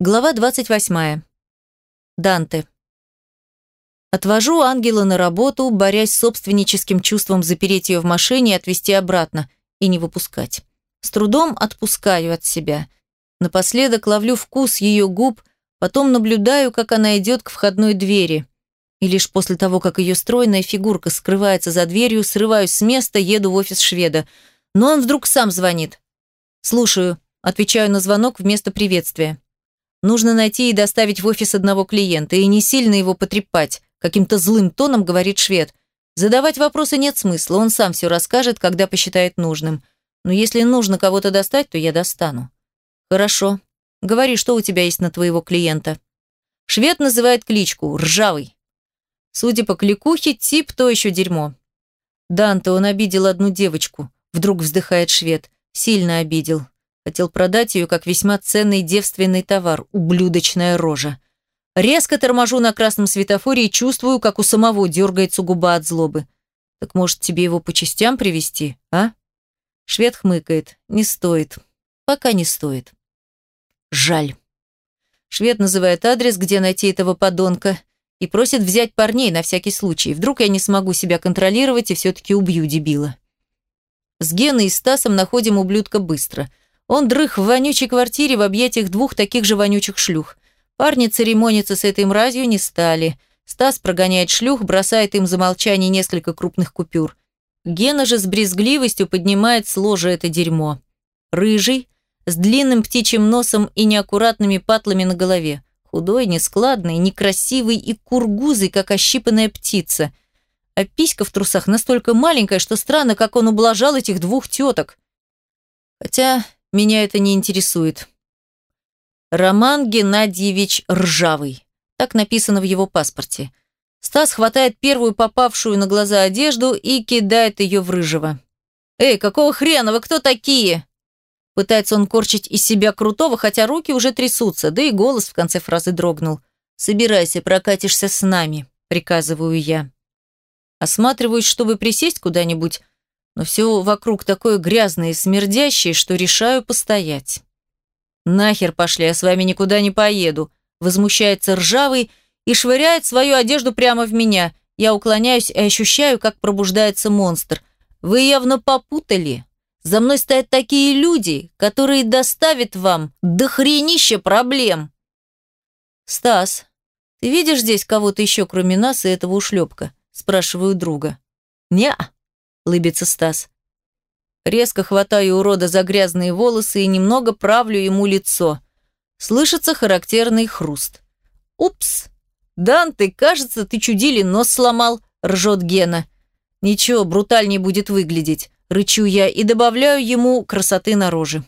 Глава 28. Данте. Отвожу ангела на работу, борясь с собственническим чувством запереть ее в машине и отвезти обратно, и не выпускать. С трудом отпускаю от себя. Напоследок ловлю вкус ее губ, потом наблюдаю, как она идет к входной двери. И лишь после того, как ее стройная фигурка скрывается за дверью, срываюсь с места, еду в офис шведа. Но он вдруг сам звонит. «Слушаю», отвечаю на звонок вместо приветствия. Нужно найти и доставить в офис одного клиента, и не сильно его потрепать, каким-то злым тоном говорит швед. Задавать вопросы нет смысла, он сам все расскажет, когда посчитает нужным. Но если нужно кого-то достать, то я достану. Хорошо. Говори, что у тебя есть на твоего клиента. Швед называет кличку «Ржавый». Судя по кликухе, тип то еще дерьмо. Данте, он обидел одну девочку. Вдруг вздыхает швед. Сильно обидел. Хотел продать ее как весьма ценный девственный товар, ублюдочная рожа. Резко торможу на красном светофоре и чувствую, как у самого дергается губа от злобы. Так может, тебе его по частям привести, а? Швед хмыкает. Не стоит. Пока не стоит. Жаль. Швед называет адрес, где найти этого подонка, и просит взять парней на всякий случай. Вдруг я не смогу себя контролировать и все-таки убью дебила. С Геной и Стасом находим ублюдка быстро – он дрых в вонючей квартире в объятиях двух таких же вонючих шлюх. Парни церемониться с этой мразью не стали. Стас прогоняет шлюх, бросает им за молчание несколько крупных купюр. Гена же с брезгливостью поднимает с ложа это дерьмо. Рыжий, с длинным птичьим носом и неаккуратными патлами на голове. Худой, нескладный, некрасивый и кургузый, как ощипанная птица. А писька в трусах настолько маленькая, что странно, как он ублажал этих двух теток. Хотя меня это не интересует. Роман Геннадьевич Ржавый. Так написано в его паспорте. Стас хватает первую попавшую на глаза одежду и кидает ее в Рыжего. «Эй, какого хрена, вы кто такие?» Пытается он корчить из себя крутого, хотя руки уже трясутся, да и голос в конце фразы дрогнул. «Собирайся, прокатишься с нами», — приказываю я. Осматриваюсь, чтобы присесть куда-нибудь, но все вокруг такое грязное и смердящее, что решаю постоять. «Нахер пошли, я с вами никуда не поеду», возмущается ржавый и швыряет свою одежду прямо в меня. Я уклоняюсь и ощущаю, как пробуждается монстр. «Вы явно попутали. За мной стоят такие люди, которые доставят вам дохренища проблем». «Стас, ты видишь здесь кого-то еще, кроме нас и этого ушлепка?» спрашиваю друга. «Не-а», лыбится Стас. Резко хватаю урода за грязные волосы и немного правлю ему лицо. Слышится характерный хруст. «Упс! Дан, ты, кажется, ты чудили, нос сломал», – ржет Гена. «Ничего, брутальнее будет выглядеть», – рычу я и добавляю ему красоты на роже.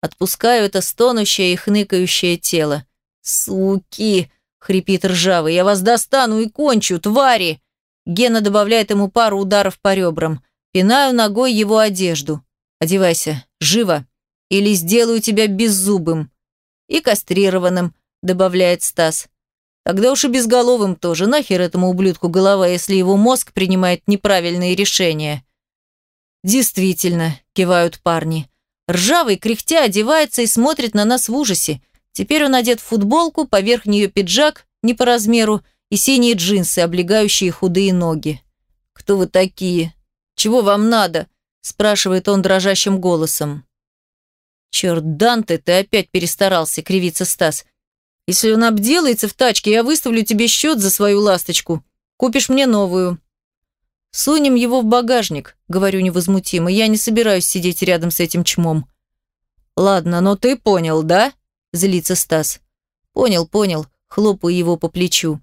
Отпускаю это стонущее и хныкающее тело. «Суки!» – хрипит ржавый. «Я вас достану и кончу, твари!» Гена добавляет ему пару ударов по ребрам. Пинаю ногой его одежду. Одевайся, живо, или сделаю тебя беззубым. И кастрированным, добавляет Стас. Тогда уж и безголовым тоже. Нахер этому ублюдку голова, если его мозг принимает неправильные решения. Действительно, кивают парни. Ржавый, кряхтя, одевается и смотрит на нас в ужасе. Теперь он одет в футболку, поверх нее пиджак, не по размеру, и синие джинсы, облегающие худые ноги. «Кто вы такие?» «Чего вам надо?» – спрашивает он дрожащим голосом. «Черт, Данте, ты опять перестарался», – кривится Стас. «Если он обделается в тачке, я выставлю тебе счет за свою ласточку. Купишь мне новую». «Сунем его в багажник», – говорю невозмутимо. «Я не собираюсь сидеть рядом с этим чмом». «Ладно, но ты понял, да?» – злится Стас. «Понял, понял», – хлопаю его по плечу.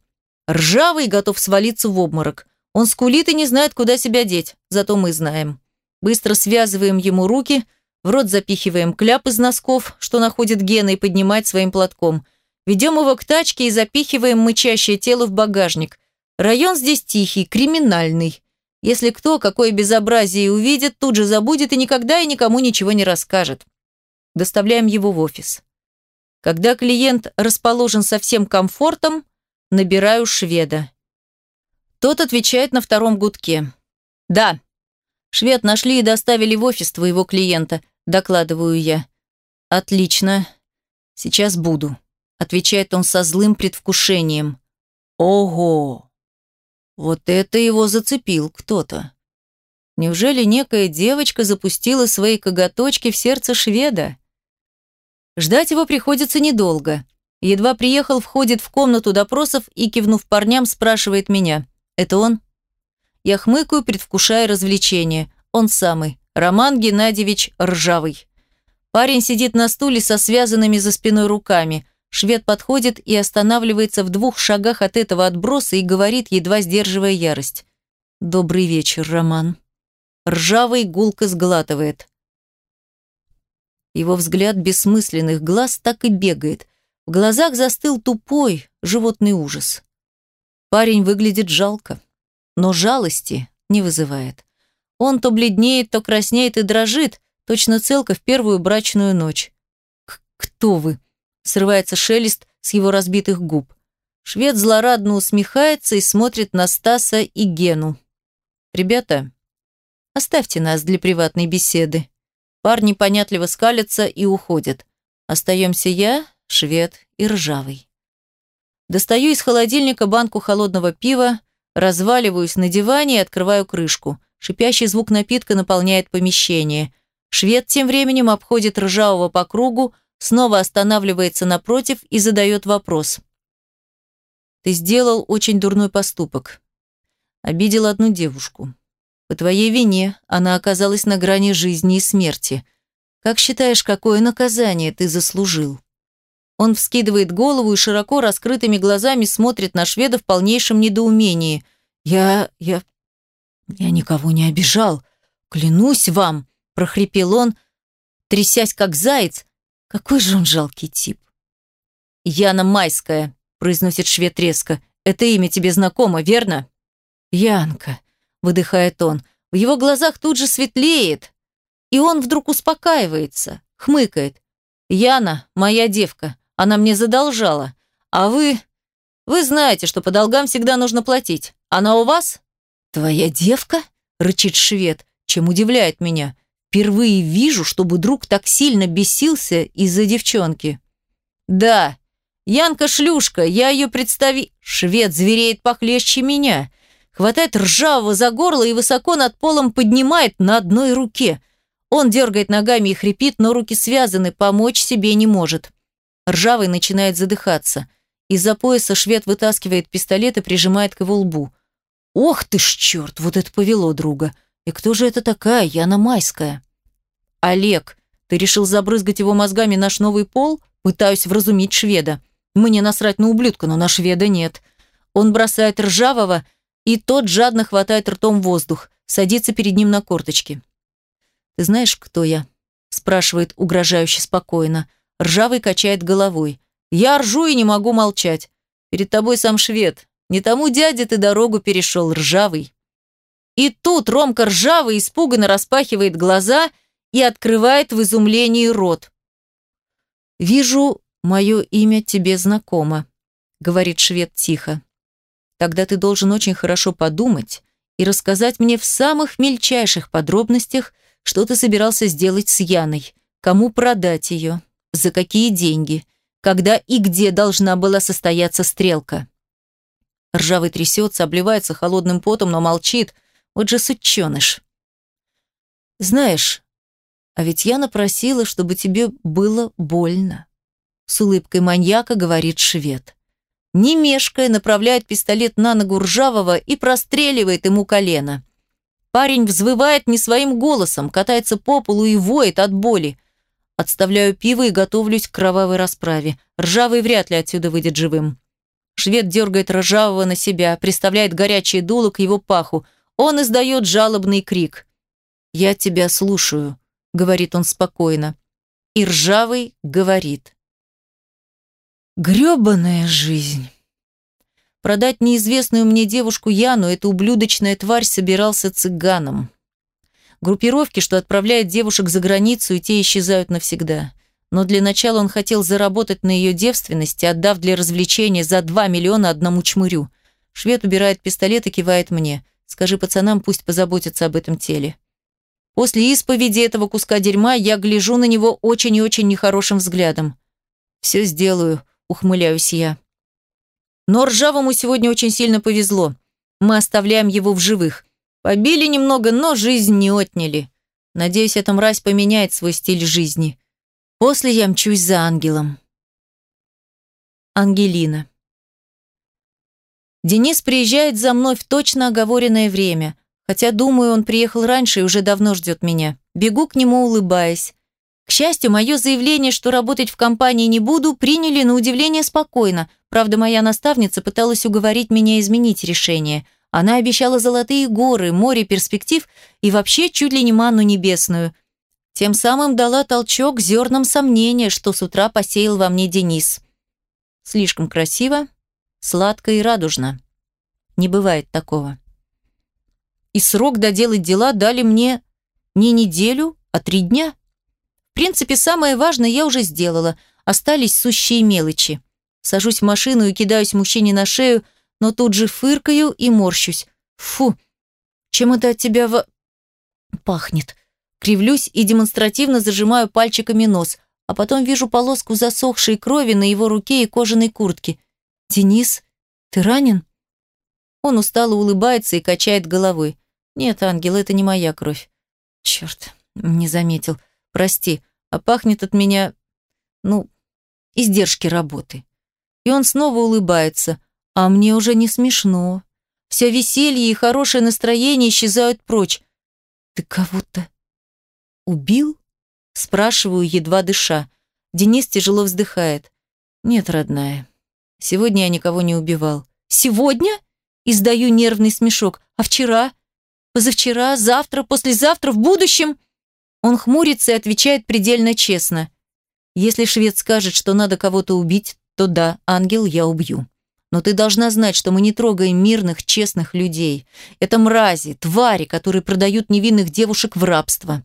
Ржавый готов свалиться в обморок. Он скулит и не знает, куда себя деть, зато мы знаем. Быстро связываем ему руки, в рот запихиваем кляп из носков, что находит Гена, и поднимает своим платком. Ведем его к тачке и запихиваем мычащее тело в багажник. Район здесь тихий, криминальный. Если кто какое безобразие увидит, тут же забудет и никогда и никому ничего не расскажет. Доставляем его в офис. Когда клиент расположен со всем комфортом, набираю шведа. Тот отвечает на втором гудке. «Да. Швед нашли и доставили в офис твоего клиента», докладываю я. «Отлично. Сейчас буду». отвечает он со злым предвкушением. Ого! Вот это его зацепил кто-то. Неужели некая девочка запустила свои коготочки в сердце шведа? Ждать его приходится недолго. Едва приехал, входит в комнату допросов и, кивнув парням, спрашивает меня. «Это он?» Я хмыкаю, предвкушая развлечение. Он самый. Роман Геннадьевич Ржавый. Парень сидит на стуле со связанными за спиной руками. Швед подходит и останавливается в двух шагах от этого отброса и говорит, едва сдерживая ярость. «Добрый вечер, Роман». Ржавый гулко сглатывает. Его взгляд бессмысленных глаз так и бегает. В глазах застыл тупой, животный ужас. Парень выглядит жалко, но жалости не вызывает. Он то бледнеет, то краснеет и дрожит, точно целка в первую брачную ночь. «Кто вы?» – срывается шелест с его разбитых губ. Швед злорадно усмехается и смотрит на Стаса и Гену. «Ребята, оставьте нас для приватной беседы». Парни понятливо скалятся и уходят. Остаемся я, швед и ржавый. Достаю из холодильника банку холодного пива, разваливаюсь на диване и открываю крышку. Шипящий звук напитка наполняет помещение. Швед тем временем обходит ржавого по кругу, снова останавливается напротив и задает вопрос. «Ты сделал очень дурной поступок. Обидел одну девушку. По твоей вине она оказалась на грани жизни и смерти. Как считаешь, какое наказание ты заслужил?» Он вскидывает голову и широко раскрытыми глазами смотрит на шведа в полнейшем недоумении. «Я... я... я никого не обижал. Клянусь вам!» – прохрипел он, трясясь как заяц. Какой же он жалкий тип. «Яна Майская», – произносит швед резко. «Это имя тебе знакомо, верно?» «Янка», выдыхает он. В его глазах тут же светлеет, и он вдруг успокаивается, хмыкает. «Яна, моя девка, она мне задолжала. А вы... Вы знаете, что по долгам всегда нужно платить. Она у вас?» «Твоя девка?» – рычит швед, чем удивляет меня. «Впервые вижу, чтобы друг так сильно бесился из-за девчонки». «Да, Янка шлюшка, я ее представи...» Швед звереет похлеще меня хватает ржавого за горло и высоко над полом поднимает на одной руке. Он дергает ногами и хрипит, но руки связаны, помочь себе не может. Ржавый начинает задыхаться. Из-за пояса швед вытаскивает пистолет и прижимает к его лбу. «Ох ты ж черт, вот это повело друга! И кто же это такая, Яна Майская?» «Олег, ты решил забрызгать его мозгами наш новый пол?» Пытаюсь вразумить шведа. Мне насрать на ублюдка, но на шведа нет. Он бросает ржавого и тот жадно хватает ртом воздух, садится перед ним на корточки. «Ты знаешь, кто я?» – спрашивает угрожающе спокойно. Ржавый качает головой. «Я ржу и не могу молчать. Перед тобой сам швед. Не тому дяде ты дорогу перешел, ржавый». И тут Ромка ржавый испуганно распахивает глаза и открывает в изумлении рот. «Вижу, мое имя тебе знакомо», — говорит швед тихо. Тогда ты должен очень хорошо подумать и рассказать мне в самых мельчайших подробностях, что ты собирался сделать с Яной, кому продать ее, за какие деньги, когда и где должна была состояться стрелка. Ржавый трясется, обливается холодным потом, но молчит. Вот же сученыш. Знаешь, а ведь я напросила, чтобы тебе было больно. С улыбкой маньяка говорит швед не мешкая, направляет пистолет на ногу ржавого и простреливает ему колено. Парень взвывает не своим голосом, катается по полу и воет от боли. Отставляю пиво и готовлюсь к кровавой расправе. Ржавый вряд ли отсюда выйдет живым. Швед дергает ржавого на себя, приставляет горячее дуло к его паху. Он издает жалобный крик. «Я тебя слушаю», — говорит он спокойно. И ржавый говорит. Грёбаная жизнь. Продать неизвестную мне девушку Яну эта ублюдочная тварь собирался цыганом. Группировки, что отправляют девушек за границу, и те исчезают навсегда. Но для начала он хотел заработать на ее девственности, отдав для развлечения за 2 миллиона одному чмырю. Швед убирает пистолет и кивает мне. Скажи пацанам, пусть позаботятся об этом теле. После исповеди этого куска дерьма я гляжу на него очень и очень нехорошим взглядом. «Все сделаю», ухмыляюсь я. Но ржавому сегодня очень сильно повезло. Мы оставляем его в живых. Побили немного, но жизнь не отняли. Надеюсь, эта мразь поменяет свой стиль жизни. После я мчусь за ангелом. Ангелина. Денис приезжает за мной в точно оговоренное время, хотя, думаю, он приехал раньше и уже давно ждет меня. Бегу к нему, улыбаясь. К счастью, мое заявление, что работать в компании не буду, приняли на удивление спокойно. Правда, моя наставница пыталась уговорить меня изменить решение. Она обещала золотые горы, море перспектив и вообще чуть ли не манну небесную. Тем самым дала толчок зернам сомнения, что с утра посеял во мне Денис. Слишком красиво, сладко и радужно. Не бывает такого. И срок доделать дела дали мне не неделю, а три дня. В принципе, самое важное я уже сделала. Остались сущие мелочи. Сажусь в машину и кидаюсь мужчине на шею, но тут же фыркаю и морщусь. Фу, чем это от тебя в... пахнет? Кривлюсь и демонстративно зажимаю пальчиками нос, а потом вижу полоску засохшей крови на его руке и кожаной куртке. «Денис, ты ранен?» Он устало улыбается и качает головой. «Нет, ангел, это не моя кровь». «Черт, не заметил. Прости, а пахнет от меня... ну, издержки работы». И он снова улыбается, а мне уже не смешно. Все веселье и хорошее настроение исчезают прочь. «Ты кого-то убил?» Спрашиваю, едва дыша. Денис тяжело вздыхает. «Нет, родная, сегодня я никого не убивал». «Сегодня?» Издаю нервный смешок. «А вчера? Позавчера? Завтра? Послезавтра? В будущем?» Он хмурится и отвечает предельно честно. «Если швед скажет, что надо кого-то убить, то да, ангел я убью. Но ты должна знать, что мы не трогаем мирных, честных людей. Это мрази, твари, которые продают невинных девушек в рабство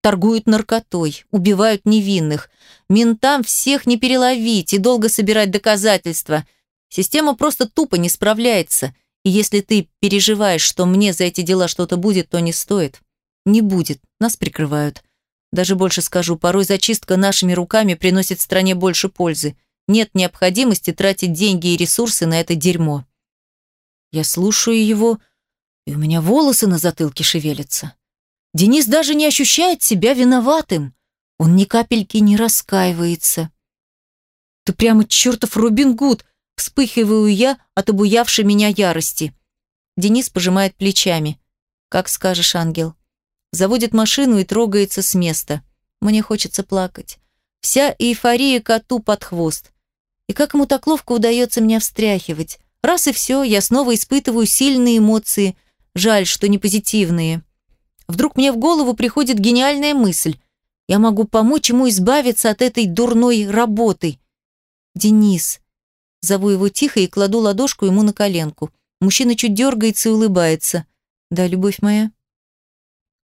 торгуют наркотой, убивают невинных. Ментам всех не переловить и долго собирать доказательства. Система просто тупо не справляется. И если ты переживаешь, что мне за эти дела что-то будет, то не стоит. Не будет, нас прикрывают. Даже больше скажу, порой зачистка нашими руками приносит стране больше пользы. Нет необходимости тратить деньги и ресурсы на это дерьмо. Я слушаю его, и у меня волосы на затылке шевелятся. Денис даже не ощущает себя виноватым. Он ни капельки не раскаивается. «Ты прямо чертов Робин Гуд!» Вспыхиваю я от обуявшей меня ярости. Денис пожимает плечами. «Как скажешь, ангел». Заводит машину и трогается с места. Мне хочется плакать. Вся эйфория коту под хвост. И как ему так ловко удается меня встряхивать. Раз и все, я снова испытываю сильные эмоции. Жаль, что не позитивные. Вдруг мне в голову приходит гениальная мысль. Я могу помочь ему избавиться от этой дурной работы. Денис. Зову его тихо и кладу ладошку ему на коленку. Мужчина чуть дергается и улыбается. Да, любовь моя.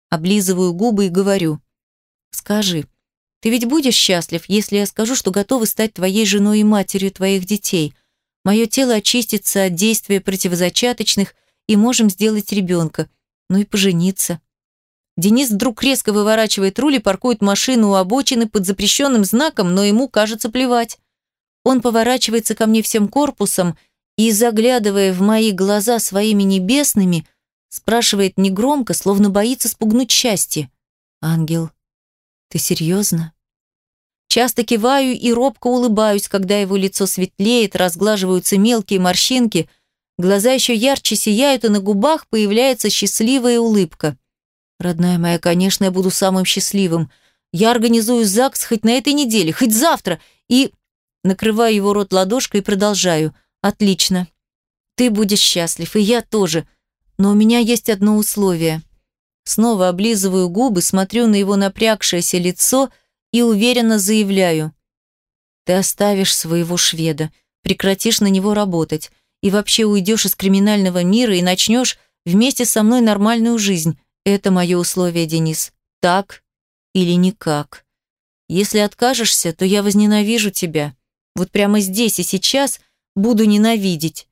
Облизываю губы и говорю. Скажи, ты ведь будешь счастлив, если я скажу, что готова стать твоей женой и матерью твоих детей? Мое тело очистится от действия противозачаточных, и можем сделать ребенка. Ну и пожениться. Денис вдруг резко выворачивает руль и паркует машину у обочины под запрещенным знаком, но ему кажется плевать. Он поворачивается ко мне всем корпусом и, заглядывая в мои глаза своими небесными, спрашивает негромко, словно боится спугнуть счастье. «Ангел, ты серьезно?» Часто киваю и робко улыбаюсь, когда его лицо светлеет, разглаживаются мелкие морщинки, глаза еще ярче сияют, и на губах появляется счастливая улыбка. Родная моя, конечно, я буду самым счастливым. Я организую ЗАГС хоть на этой неделе, хоть завтра. И... Накрываю его рот ладошкой и продолжаю. Отлично. Ты будешь счастлив, и я тоже. Но у меня есть одно условие. Снова облизываю губы, смотрю на его напрягшееся лицо и уверенно заявляю. Ты оставишь своего шведа, прекратишь на него работать и вообще уйдешь из криминального мира и начнешь вместе со мной нормальную жизнь. Это мое условие, Денис. Так или никак. Если откажешься, то я возненавижу тебя. Вот прямо здесь и сейчас буду ненавидеть.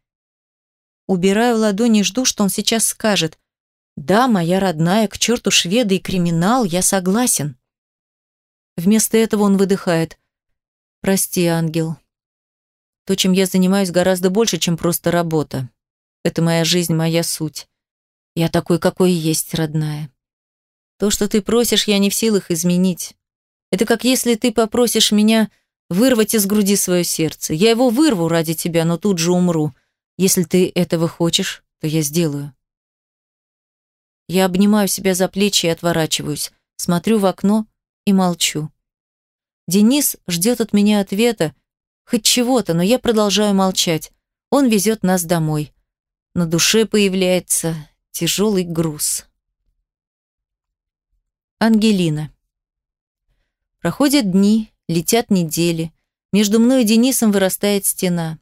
Убираю ладони жду, что он сейчас скажет. Да, моя родная, к черту шведа и криминал, я согласен. Вместо этого он выдыхает. Прости, ангел. То, чем я занимаюсь, гораздо больше, чем просто работа. Это моя жизнь, моя суть. Я такой, какой есть, родная. То, что ты просишь, я не в силах изменить. Это как если ты попросишь меня вырвать из груди свое сердце. Я его вырву ради тебя, но тут же умру. Если ты этого хочешь, то я сделаю. Я обнимаю себя за плечи и отворачиваюсь, смотрю в окно и молчу. Денис ждет от меня ответа, хоть чего-то, но я продолжаю молчать. Он везет нас домой. На душе появляется тяжелый груз. Ангелина. Проходят дни, летят недели. Между мной и Денисом вырастает стена.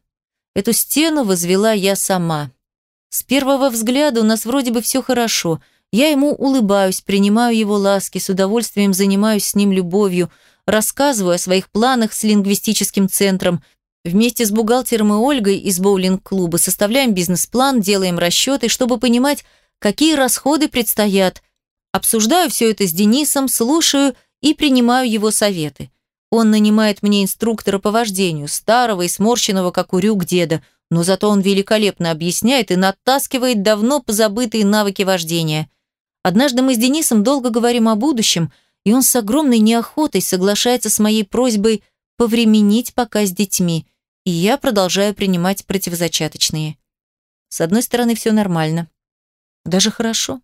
Эту стену возвела я сама. С первого взгляда у нас вроде бы все хорошо – я ему улыбаюсь, принимаю его ласки, с удовольствием занимаюсь с ним любовью, рассказываю о своих планах с лингвистическим центром. Вместе с бухгалтером и Ольгой из боулинг-клуба составляем бизнес-план, делаем расчеты, чтобы понимать, какие расходы предстоят. Обсуждаю все это с Денисом, слушаю и принимаю его советы. Он нанимает мне инструктора по вождению, старого и сморщенного, как урюк деда, но зато он великолепно объясняет и натаскивает давно позабытые навыки вождения. Однажды мы с Денисом долго говорим о будущем, и он с огромной неохотой соглашается с моей просьбой повременить пока с детьми, и я продолжаю принимать противозачаточные. С одной стороны, все нормально. Даже хорошо.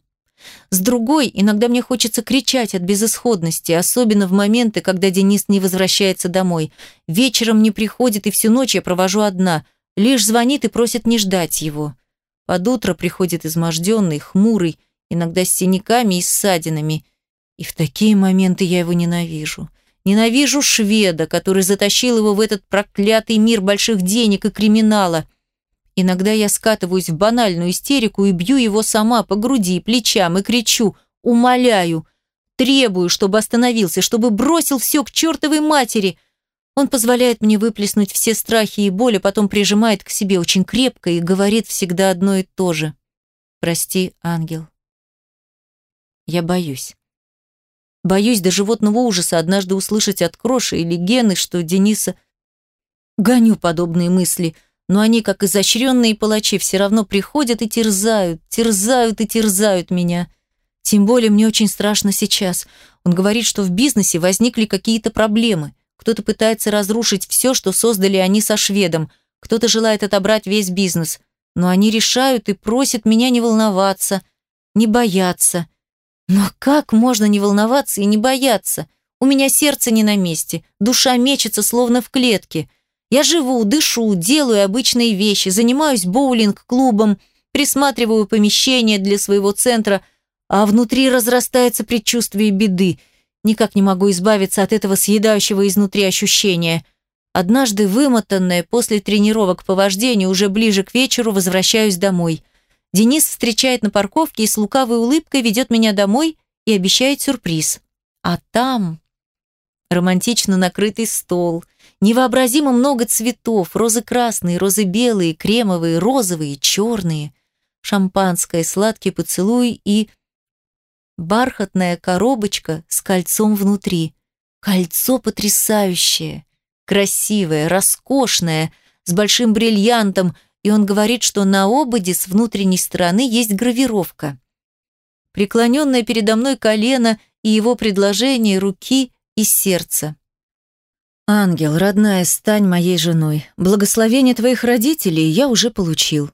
С другой, иногда мне хочется кричать от безысходности, особенно в моменты, когда Денис не возвращается домой. Вечером не приходит, и всю ночь я провожу одна. Лишь звонит и просит не ждать его. Под утро приходит изможденный, хмурый, иногда с синяками и ссадинами. И в такие моменты я его ненавижу. Ненавижу шведа, который затащил его в этот проклятый мир больших денег и криминала. Иногда я скатываюсь в банальную истерику и бью его сама по груди, плечам и кричу, умоляю, требую, чтобы остановился, чтобы бросил все к чертовой матери. Он позволяет мне выплеснуть все страхи и боли, потом прижимает к себе очень крепко и говорит всегда одно и то же. «Прости, ангел, я боюсь. Боюсь до животного ужаса однажды услышать от Кроши или Гены, что Дениса... Гоню подобные мысли, но они, как изощренные палачи, все равно приходят и терзают, терзают и терзают меня. Тем более мне очень страшно сейчас. Он говорит, что в бизнесе возникли какие-то проблемы. Кто-то пытается разрушить все, что создали они со шведом. Кто-то желает отобрать весь бизнес. Но они решают и просят меня не волноваться, не бояться. Но как можно не волноваться и не бояться? У меня сердце не на месте, душа мечется словно в клетке. Я живу, дышу, делаю обычные вещи, занимаюсь боулинг-клубом, присматриваю помещение для своего центра, а внутри разрастается предчувствие беды. Никак не могу избавиться от этого съедающего изнутри ощущения. Однажды, вымотанная после тренировок по вождению, уже ближе к вечеру возвращаюсь домой – Денис встречает на парковке и с лукавой улыбкой ведет меня домой и обещает сюрприз. А там романтично накрытый стол, невообразимо много цветов, розы красные, розы белые, кремовые, розовые, черные, шампанское, сладкий поцелуй и бархатная коробочка с кольцом внутри. Кольцо потрясающее, красивое, роскошное, с большим бриллиантом – и он говорит, что на ободе с внутренней стороны есть гравировка. Преклоненное передо мной колено и его предложение руки и сердца. «Ангел, родная, стань моей женой. Благословение твоих родителей я уже получил».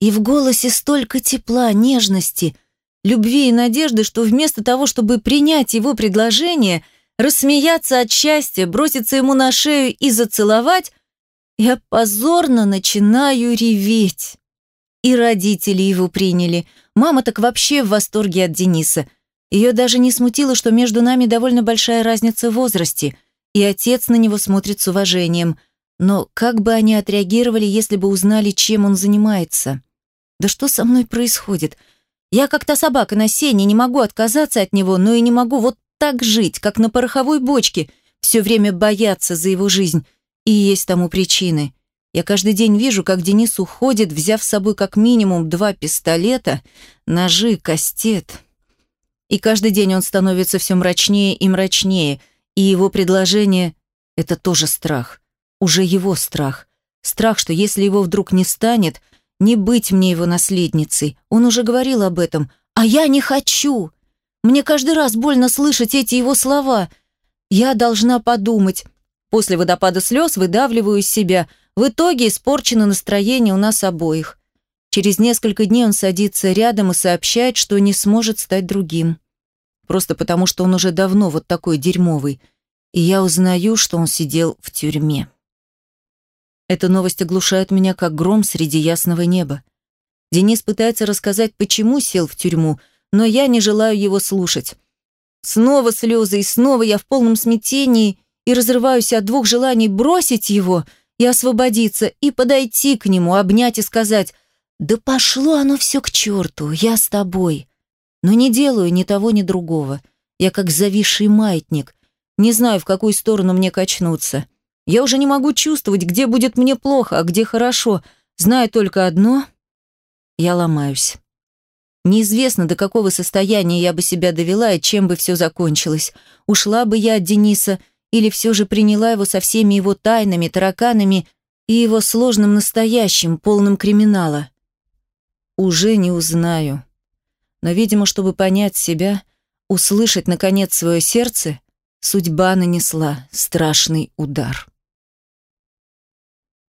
И в голосе столько тепла, нежности, любви и надежды, что вместо того, чтобы принять его предложение, рассмеяться от счастья, броситься ему на шею и зацеловать, я позорно начинаю реветь. И родители его приняли. Мама так вообще в восторге от Дениса. Ее даже не смутило, что между нами довольно большая разница в возрасте, и отец на него смотрит с уважением. Но как бы они отреагировали, если бы узнали, чем он занимается? Да что со мной происходит? Я как та собака на сене, не могу отказаться от него, но и не могу вот так жить, как на пороховой бочке, все время бояться за его жизнь. И есть тому причины. Я каждый день вижу, как Денис уходит, взяв с собой как минимум два пистолета, ножи, кастет. И каждый день он становится все мрачнее и мрачнее, и его предложение — это тоже страх. Уже его страх. Страх, что если его вдруг не станет, не быть мне его наследницей. Он уже говорил об этом. А я не хочу. Мне каждый раз больно слышать эти его слова. Я должна подумать. После водопада слез выдавливаю из себя. В итоге испорчено настроение у нас обоих. Через несколько дней он садится рядом и сообщает, что не сможет стать другим. Просто потому, что он уже давно вот такой дерьмовый. И я узнаю, что он сидел в тюрьме. Эта новость оглушает меня, как гром среди ясного неба. Денис пытается рассказать, почему сел в тюрьму, но я не желаю его слушать. Снова слезы, и снова я в полном смятении и разрываюсь от двух желаний бросить его и освободиться, и подойти к нему, обнять и сказать «Да пошло оно все к черту, я с тобой». Но не делаю ни того, ни другого. Я как зависший маятник. Не знаю, в какую сторону мне качнуться. Я уже не могу чувствовать, где будет мне плохо, а где хорошо. Знаю только одно — я ломаюсь. Неизвестно, до какого состояния я бы себя довела и чем бы все закончилось. Ушла бы я от Дениса или все же приняла его со всеми его тайнами, тараканами и его сложным настоящим, полным криминала. Уже не узнаю. Но, видимо, чтобы понять себя, услышать, наконец, свое сердце, судьба нанесла страшный удар.